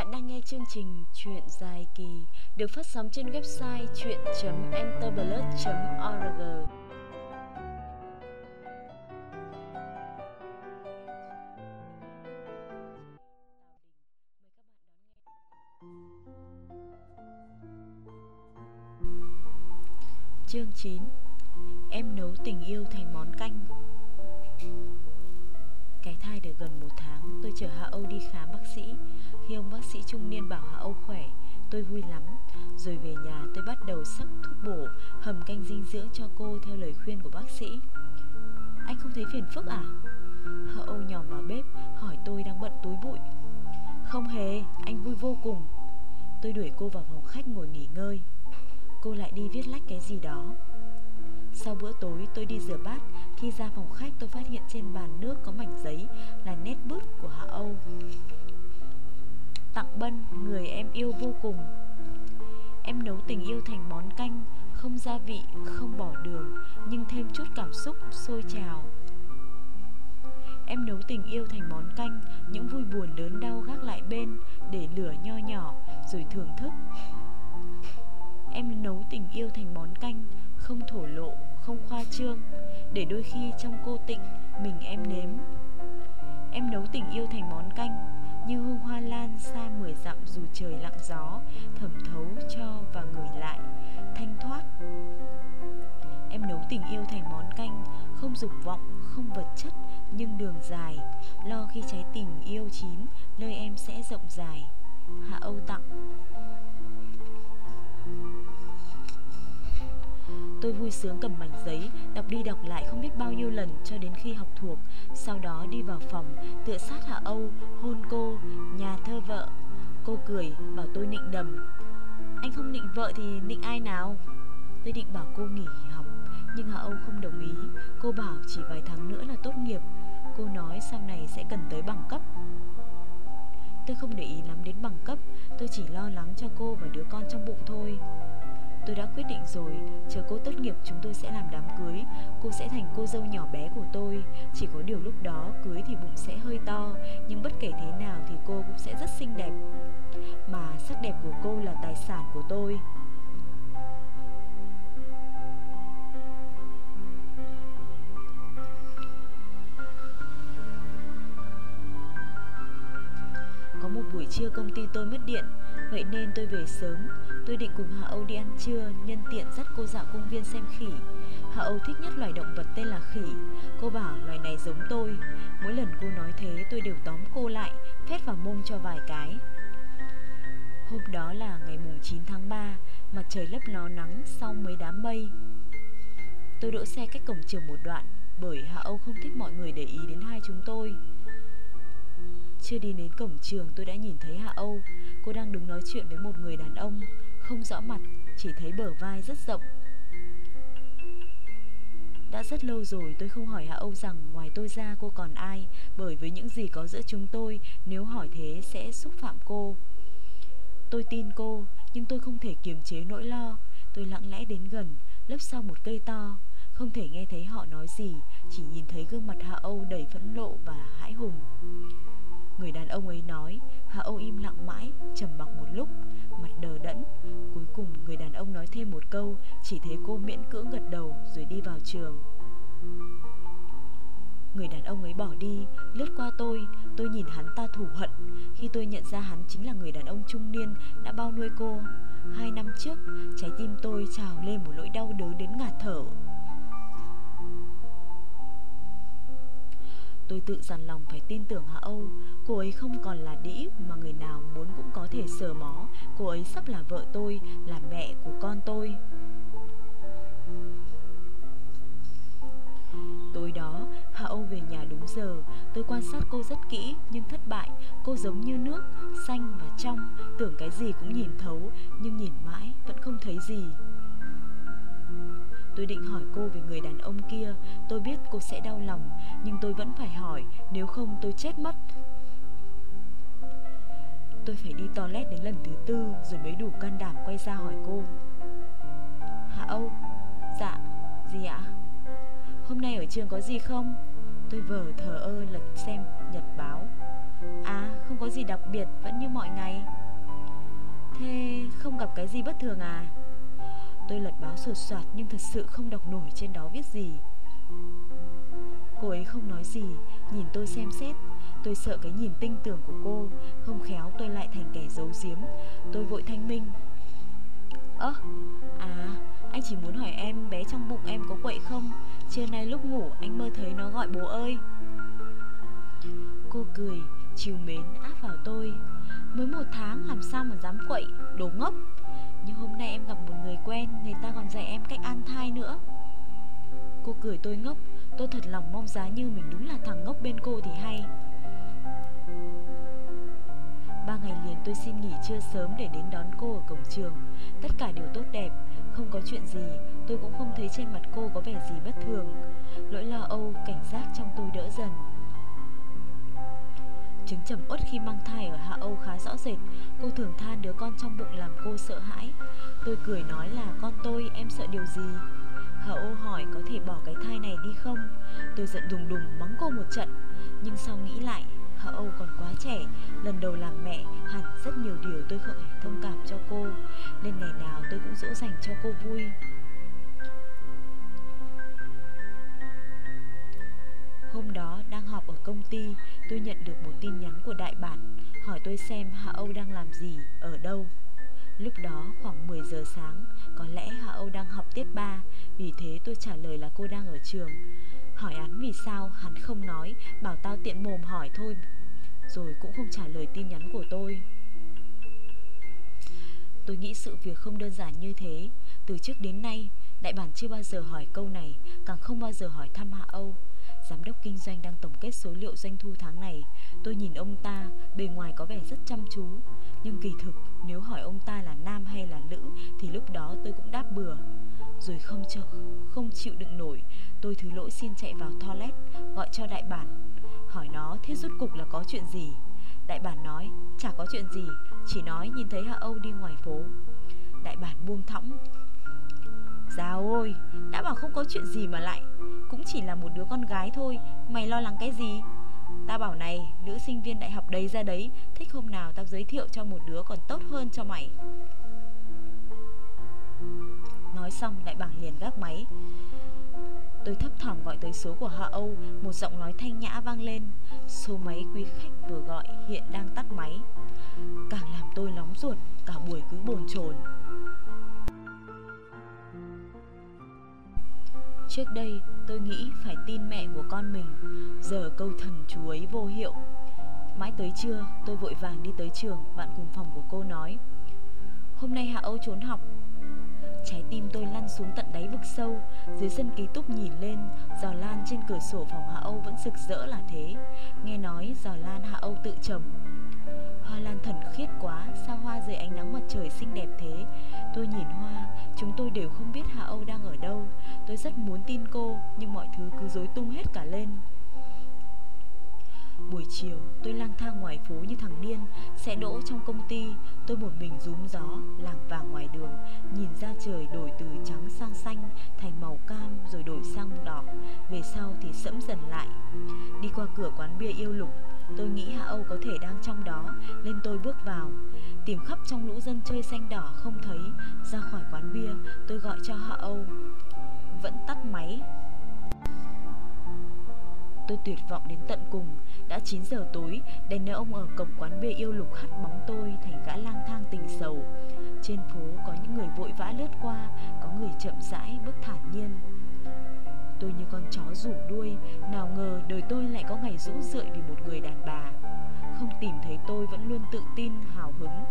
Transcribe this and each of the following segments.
Bạn đang nghe chương trình Chuyện dài kỳ, được phát sóng trên website chuyện.enterblood.org. Chương 9 Em nấu tình yêu thành món canh Cái thai được gần một tháng, Tôi chở Hạ Âu đi khám bác sĩ khi ông bác sĩ trung niên bảo Hạ Âu khỏe Tôi vui lắm. Rồi về nhà tôi bắt đầu sắc thuốc bổ Hầm canh dinh dưỡng cho cô theo lời khuyên của bác sĩ. Anh không thấy phiền phức à? Hạ Âu nhòm vào bếp Hỏi tôi đang bận túi bụi. Không hề, anh vui vô cùng. Tôi đuổi cô vào phòng khách ngồi nghỉ ngơi. Cô lại đi viết lách cái gì đó. Sau bữa tối tôi đi rửa bát. Khi ra phòng khách tôi phát hiện trên bàn nước có mảnh giấy Là nét bút của Hạ Âu. Tặng Bân, người em yêu vô cùng. Em nấu tình yêu thành món canh Không gia vị, không bỏ đường Nhưng thêm chút cảm xúc sôi trào. Em nấu tình yêu thành món canh Những vui buồn lớn đau gác lại bên Để lửa nho nhỏ rồi thưởng thức. Em nấu tình yêu thành món canh Không thổ lộ, không khoa trương Để đôi khi trong cô tịnh Mình em nếm. Em nấu tình yêu thành món canh như hương hoa lan xa mười dặm Dù trời lặng gió Thẩm thấu cho và ngửi lại. Thanh thoát. Em nấu tình yêu thành món canh Không dục vọng, không vật chất Nhưng đường dài. Lo khi trái tình yêu chín Nơi em sẽ rộng dài. Hạ Âu tặng. Tôi vui sướng cầm mảnh giấy, đọc đi đọc lại không biết bao nhiêu lần cho đến khi học thuộc. Sau đó đi vào phòng, tựa sát Hạ Âu, hôn cô, nhà thơ vợ. Cô cười, bảo tôi nịnh đầm. Anh không nịnh vợ thì nịnh ai nào? Tôi định bảo cô nghỉ học, nhưng Hạ Âu không đồng ý. Cô bảo chỉ vài tháng nữa là tốt nghiệp. Cô nói sau này sẽ cần tới bằng cấp. Tôi không để ý lắm đến bằng cấp, tôi chỉ lo lắng cho cô và đứa con trong bụng thôi. Tôi đã quyết định rồi, chờ cô tốt nghiệp chúng tôi sẽ làm đám cưới. Cô sẽ thành cô dâu nhỏ bé của tôi. Chỉ có điều lúc đó cưới thì bụng sẽ hơi to Nhưng bất kể thế nào thì cô cũng sẽ rất xinh đẹp. Mà sắc đẹp của cô là tài sản của tôi. Có một buổi trưa công ty tôi mất điện. Vậy nên tôi về sớm. Tôi định cùng Hạ Âu đi ăn trưa, Nhân tiện dắt cô dạo công viên xem khỉ. Hạ Âu thích nhất loài động vật tên là khỉ. Cô bảo, loài này giống tôi. Mỗi lần cô nói thế, tôi đều tóm cô lại, Phét vào mông cho vài cái. Hôm đó là ngày mùng 9 tháng 3 Mặt trời lấp ló nắng sau mấy đám mây. Tôi đỗ xe cách cổng trường một đoạn, Bởi Hạ Âu không thích mọi người để ý đến hai chúng tôi chưa đi đến cổng trường tôi đã nhìn thấy Hạ Âu. Cô đang đứng nói chuyện với một người đàn ông Không rõ mặt, chỉ thấy bờ vai rất rộng. Đã rất lâu rồi tôi không hỏi Hạ Âu rằng ngoài tôi ra cô còn ai Bởi với những gì có giữa chúng tôi Nếu hỏi thế sẽ xúc phạm cô. Tôi tin cô Nhưng tôi không thể kiềm chế nỗi lo. Tôi lặng lẽ đến gần Lấp sau một cây to. Không thể nghe thấy họ nói gì Chỉ nhìn thấy gương mặt Hạ Âu đầy phẫn lộ và hãi hùng. Người đàn ông ấy nói Hạ Âu im lặng mãi, trầm mặc một lúc, Mặt đờ đẫn. Cuối cùng, người đàn ông nói thêm một câu, Chỉ thấy cô miễn cưỡng gật đầu Rồi đi vào trường. Người đàn ông ấy bỏ đi, Lướt qua tôi Tôi nhìn hắn ta thủ hận. Khi tôi nhận ra hắn chính là người đàn ông trung niên Đã bao nuôi cô, Hai năm trước, Trái tim tôi trào lên một nỗi đau đớn đến ngạt thở. Tôi tự dằn lòng phải tin tưởng Hạ Âu. Cô ấy không còn là đĩ mà người nào muốn cũng có thể sờ mó. Cô ấy sắp là vợ tôi, là mẹ của con tôi. Tối đó, Hạ Âu về nhà đúng giờ. Tôi quan sát cô rất kỹ nhưng thất bại. Cô giống như nước, xanh và trong. Tưởng cái gì cũng nhìn thấu Nhưng nhìn mãi vẫn không thấy gì. Tôi định hỏi cô về người đàn ông kia. Tôi biết cô sẽ đau lòng, Nhưng tôi vẫn phải hỏi, Nếu không tôi chết mất. Tôi phải đi toilet đến lần thứ tư Rồi mới đủ can đảm quay ra hỏi cô. Hạ Âu Dạ Gì ạ? Hôm nay ở trường có gì không? Tôi vờ thờ ơ lật xem nhật báo. À không có gì đặc biệt, Vẫn như mọi ngày. Thế không gặp cái gì bất thường à? Tôi lật báo sột soạt Nhưng thật sự không đọc nổi trên đó viết gì. Cô ấy không nói gì Nhìn tôi xem xét. Tôi sợ cái nhìn tinh tưởng của cô Không khéo tôi lại thành kẻ giấu giếm. Tôi vội thanh minh. Ơ, à, anh chỉ muốn hỏi em bé trong bụng em có quậy không? Trưa nay lúc ngủ anh mơ thấy nó gọi bố ơi. Cô cười, chiều mến áp vào tôi. Mới một tháng làm sao mà dám quậy, đồ ngốc! Nhưng hôm nay em gặp một người quen, người ta còn dạy em cách an thai nữa. Cô cười tôi ngốc, tôi thật lòng mong giá như mình đúng là thằng ngốc bên cô thì hay. Ba ngày liền tôi xin nghỉ trưa sớm để đến đón cô ở cổng trường. Tất cả đều tốt đẹp, không có chuyện gì Tôi cũng không thấy trên mặt cô có vẻ gì bất thường. Lỗi lo âu, cảnh giác trong tôi đỡ dần. Chứng trầm uất khi mang thai ở Hạ Âu khá rõ rệt. Cô thường than đứa con trong bụng làm cô sợ hãi. Tôi cười nói là, con tôi, em sợ điều gì? Hạ Âu hỏi, có thể bỏ cái thai này đi không? Tôi giận đùng đùng mắng cô một trận. Nhưng sau nghĩ lại, Hạ Âu còn quá trẻ. Lần đầu làm mẹ, hẳn rất nhiều điều tôi không thông cảm cho cô. Nên ngày nào tôi cũng dỗ dành cho cô vui. Hôm đó đang họp ở công ty Tôi nhận được một tin nhắn của đại bản Hỏi tôi xem Hạ Âu đang làm gì, ở đâu. Lúc đó khoảng 10 giờ sáng Có lẽ Hạ Âu đang học tiết 3 Vì thế tôi trả lời là cô đang ở trường. Hỏi án vì sao hắn không nói Bảo tao tiện mồm hỏi thôi Rồi cũng không trả lời tin nhắn của tôi. Tôi nghĩ sự việc không đơn giản như thế. Từ trước đến nay Đại bản chưa bao giờ hỏi câu này Càng không bao giờ hỏi thăm Hạ Âu. Giám đốc kinh doanh đang tổng kết số liệu doanh thu tháng này. Tôi nhìn ông ta Bề ngoài có vẻ rất chăm chú. Nhưng kỳ thực nếu hỏi ông ta là nam hay là nữ Thì lúc đó tôi cũng đáp bừa. Rồi không chịu, không chịu đựng nổi Tôi thứ lỗi xin chạy vào toilet Gọi cho đại bản. Hỏi nó thế rút cục là có chuyện gì? Đại bản nói chả có chuyện gì Chỉ nói nhìn thấy Hạ Âu đi ngoài phố. Đại bản buông thõng Dào ôi, Đã bảo không có chuyện gì mà lại. Cũng chỉ là một đứa con gái thôi, Mày lo lắng cái gì? Ta bảo này, Nữ sinh viên đại học đấy ra đấy, Thích hôm nào tao giới thiệu cho một đứa còn tốt hơn cho mày. Nói xong đại bảng liền gác máy. Tôi thấp thỏm gọi tới số của Hạ Âu, Một giọng nói thanh nhã vang lên. Số máy quý khách vừa gọi, hiện đang tắt máy. Càng làm tôi nóng ruột, Cả buổi cứ bồn chồn. Trước đây, tôi nghĩ phải tin mẹ của con mình. Giờ câu thần chú ấy vô hiệu. Mãi tới trưa, tôi vội vàng đi tới trường, Bạn cùng phòng của cô nói. Hôm nay Hạ Âu trốn học. Trái tim tôi lăn xuống tận đáy vực sâu, Dưới sân ký túc nhìn lên, Giò lan trên cửa sổ phòng Hạ Âu vẫn rực rỡ là thế. Nghe nói giò lan Hạ Âu tự trồng Hoa lan thần khiết quá, Sao hoa dưới ánh nắng mặt trời xinh đẹp thế? Tôi nhìn hoa, Chúng tôi đều không biết Hạ Âu đang ở đâu. Tôi rất muốn tin cô, Nhưng mọi thứ cứ rối tung hết cả lên. Buổi chiều, tôi lang thang ngoài phố như thằng điên, Sẽ đỗ trong công ty. Tôi một mình rúm gió Làng vảng ngoài đường, Nhìn ra trời đổi từ trắng sang xanh, Thành màu cam rồi đổi sang đỏ. Về sau thì sẫm dần lại. Đi qua cửa quán bia yêu lục Tôi nghĩ Hạ Âu có thể đang trong đó, Nên tôi bước vào. Tìm khắp trong lũ dân chơi xanh đỏ không thấy. Ra khỏi quán bia, Tôi gọi cho Hạ Âu. Vẫn tắt máy. Tôi tuyệt vọng đến tận cùng. Đã 9 giờ tối Đèn ông ở cổng quán bia yêu lục hắt bóng tôi Thành gã lang thang tình sầu. Trên phố có những người vội vã lướt qua, Có người chậm rãi bước thản nhiên. Tôi như con chó rủ đuôi Nào ngờ đời tôi lại có ngày rũ rượi vì một người đàn bà. Không tìm thấy tôi vẫn luôn tự tin, hào hứng.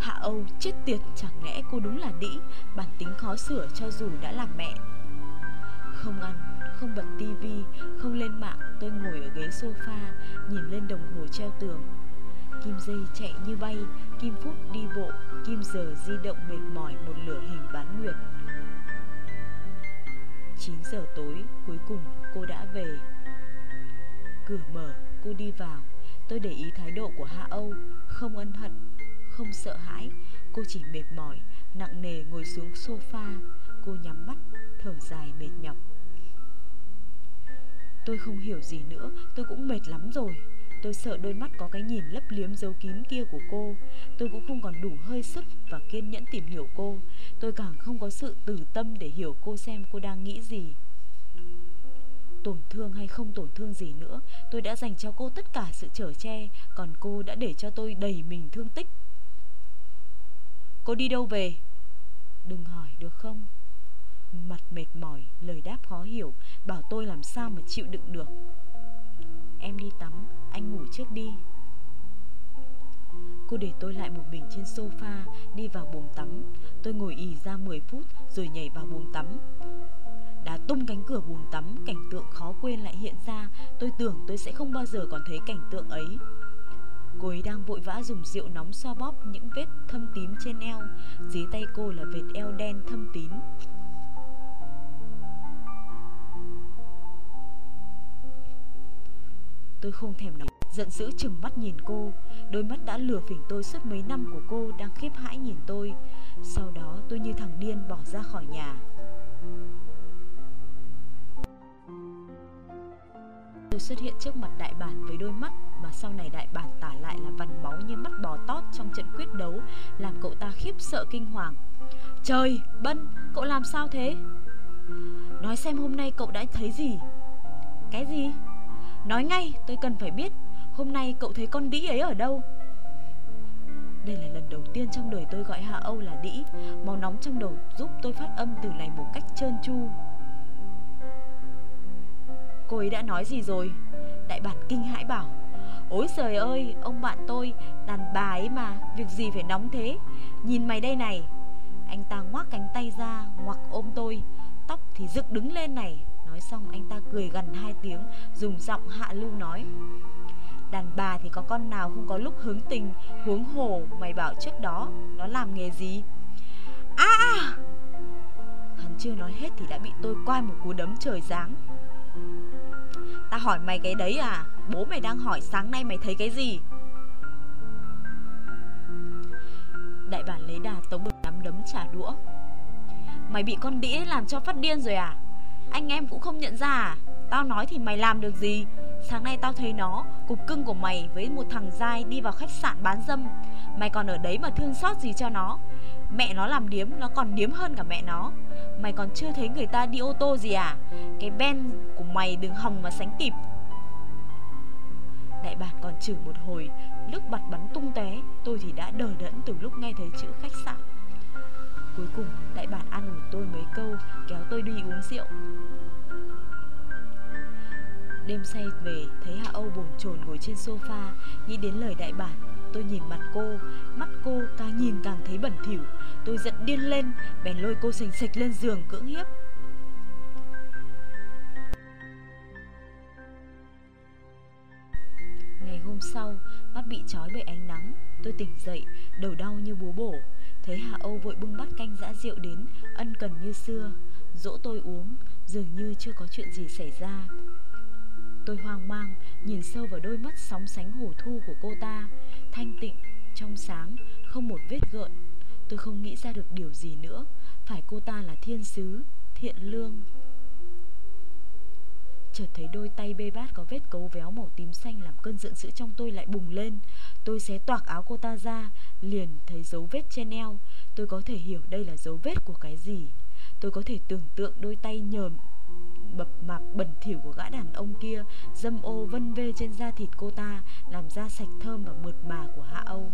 Hạ Âu chết tiệt chẳng lẽ cô đúng là đĩ? Bản tính khó sửa cho dù đã làm mẹ. Không ăn, không bật tivi, không lên mạng Tôi ngồi ở ghế sofa Nhìn lên đồng hồ treo tường. Kim dây chạy như bay Kim phút đi bộ Kim giờ di động mệt mỏi một lửa hình bán nguyệt. 9 giờ tối cuối cùng cô đã về. Cửa mở cô đi vào. Tôi để ý thái độ của Hạ Âu Không ân hận Không sợ hãi. Cô chỉ mệt mỏi Nặng nề ngồi xuống sofa. Cô nhắm mắt Thở dài mệt nhọc. Tôi không hiểu gì nữa, tôi cũng mệt lắm rồi. Tôi sợ đôi mắt có cái nhìn lấp liếm dấu kín kia của cô. Tôi cũng không còn đủ hơi sức và kiên nhẫn tìm hiểu cô. Tôi càng không có sự từ tâm để hiểu cô xem cô đang nghĩ gì. Tổn thương hay không tổn thương gì nữa, tôi đã dành cho cô tất cả sự trở che, còn cô đã để cho tôi đầy mình thương tích. Cô đi đâu về? Đừng hỏi được không? Mặt mệt mỏi, lời đáp khó hiểu, bảo tôi làm sao mà chịu đựng được. Em đi tắm, anh ngủ trước đi. Cô để tôi lại một mình trên sofa, đi vào buồng tắm. Tôi ngồi ì ra 10 phút rồi nhảy vào buồng tắm. Đã tung cánh cửa buồng tắm, cảnh tượng khó quên lại hiện ra. Tôi tưởng tôi sẽ không bao giờ còn thấy cảnh tượng ấy. Cô ấy đang vội vã dùng rượu nóng xoa bóp những vết thâm tím trên eo. Dưới tay cô là vệt eo đen thâm tím. Tôi không thèm nói Giận dữ chừng mắt nhìn cô Đôi mắt đã lừa phỉnh tôi suốt mấy năm của cô Đang khiếp hãi nhìn tôi Sau đó tôi như thằng điên bỏ ra khỏi nhà Tôi xuất hiện trước mặt đại bản với đôi mắt Mà sau này đại bản tả lại là vằn máu như mắt bò tót trong trận quyết đấu Làm cậu ta khiếp sợ kinh hoàng Trời, Bân, cậu làm sao thế? Nói xem hôm nay cậu đã thấy gì? Cái gì? Nói ngay, tôi cần phải biết Hôm nay cậu thấy con đĩ ấy ở đâu? Đây là lần đầu tiên trong đời tôi gọi Hạ Âu là đĩ. Máu nóng trong đầu giúp tôi phát âm từ này một cách trơn tru. Cô ấy đã nói gì rồi? Đại bản kinh hãi bảo Ôi trời ơi, ông bạn tôi Đàn bà ấy mà, việc gì phải nóng thế? Nhìn mày đây này. Anh ta ngoác cánh tay ra, ngoặc ôm tôi Tóc thì dựng đứng lên này. Nói xong anh ta cười gần hai tiếng Dùng giọng hạ lưu nói. Đàn bà thì có con nào không có lúc hứng tình Huống hồ mày bảo trước đó Nó làm nghề gì? À, à! Hắn chưa nói hết thì đã bị tôi quay một cú đấm trời giáng. Ta hỏi mày cái đấy à? Bố mày đang hỏi sáng nay mày thấy cái gì? Đại bản lấy đà tống bực nắm đấm trả đũa. Mày bị con đĩ làm cho phát điên rồi à? Anh em cũng không nhận ra à? Tao nói thì mày làm được gì? Sáng nay tao thấy nó, Cục cưng của mày với một thằng dai đi vào khách sạn bán dâm. Mày còn ở đấy mà thương xót gì cho nó? Mẹ nó làm điếm, Nó còn điếm hơn cả mẹ nó. Mày còn chưa thấy người ta đi ô tô gì à? Cái ben của mày đừng hòng mà sánh kịp. Đại bản còn chửi một hồi Lúc bật bắn tung té Tôi thì đã đờ đẫn từ lúc nghe thấy chữ khách sạn. Cuối cùng, đại bản ăn ủi tôi mấy câu, Kéo tôi đi uống rượu. Đêm say về, thấy Hạ Âu bồn chồn ngồi trên sofa, Nghĩ đến lời đại bản, Tôi nhìn mặt cô, Mắt cô càng nhìn càng thấy bẩn thỉu. Tôi giận điên lên, Bèn lôi cô sành sạch lên giường cưỡng hiếp. Ngày hôm sau, Mắt bị trói bởi ánh nắng, Tôi tỉnh dậy, Đầu đau như búa bổ. Thấy Hạ Âu vội bưng bát canh dã rượu đến Ân cần như xưa. Dỗ tôi uống Dường như chưa có chuyện gì xảy ra. Tôi hoang mang nhìn sâu vào đôi mắt sóng sánh hổ thu của cô ta. Thanh tịnh, trong sáng, không một vết gợn. Tôi không nghĩ ra được điều gì nữa. Phải cô ta là thiên sứ, thiện lương Chợt thấy đôi tay bê bát có vết cấu véo màu tím xanh Làm cơn giận dữ trong tôi lại bùng lên. Tôi xé toạc áo cô ta ra, Liền thấy dấu vết trên eo. Tôi có thể hiểu đây là dấu vết của cái gì. Tôi có thể tưởng tượng đôi tay nhờm bập mạp bẩn thỉu của gã đàn ông kia dâm ô vân vê trên da thịt cô ta, làm da sạch thơm và mượt mà của hạ âu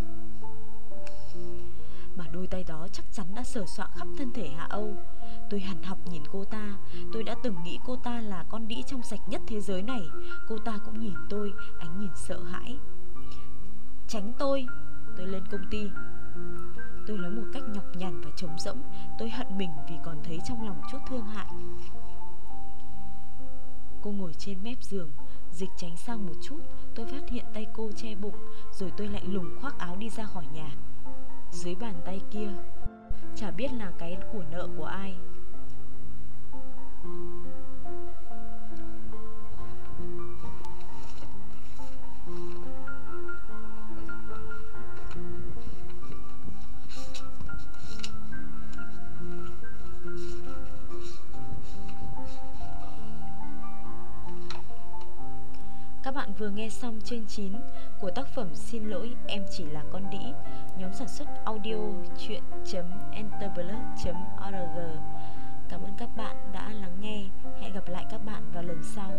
mà đôi tay đó chắc chắn đã sờ soạn khắp thân thể hạ âu. Tôi hằn học nhìn cô ta. Tôi đã từng nghĩ cô ta là con đĩ trong sạch nhất thế giới này. Cô ta cũng nhìn tôi, ánh nhìn sợ hãi. Tránh tôi tôi lên công ty. Tôi nói một cách nhọc nhằn và trống rỗng. Tôi hận mình vì còn thấy trong lòng chút thương hại. Cô ngồi trên mép giường, Dịch tránh sang một chút. Tôi phát hiện tay cô che bụng, Rồi tôi lạnh lùng khoác áo đi ra khỏi nhà. Dưới bàn tay kia. Chả biết là cái của nợ của ai. Các bạn vừa nghe xong chương 9 của tác phẩm Xin lỗi em chỉ là con đĩ, nhóm sản xuất audio chuyện.enterblog.org. Cảm ơn các bạn đã lắng nghe. Hẹn gặp lại các bạn vào lần sau.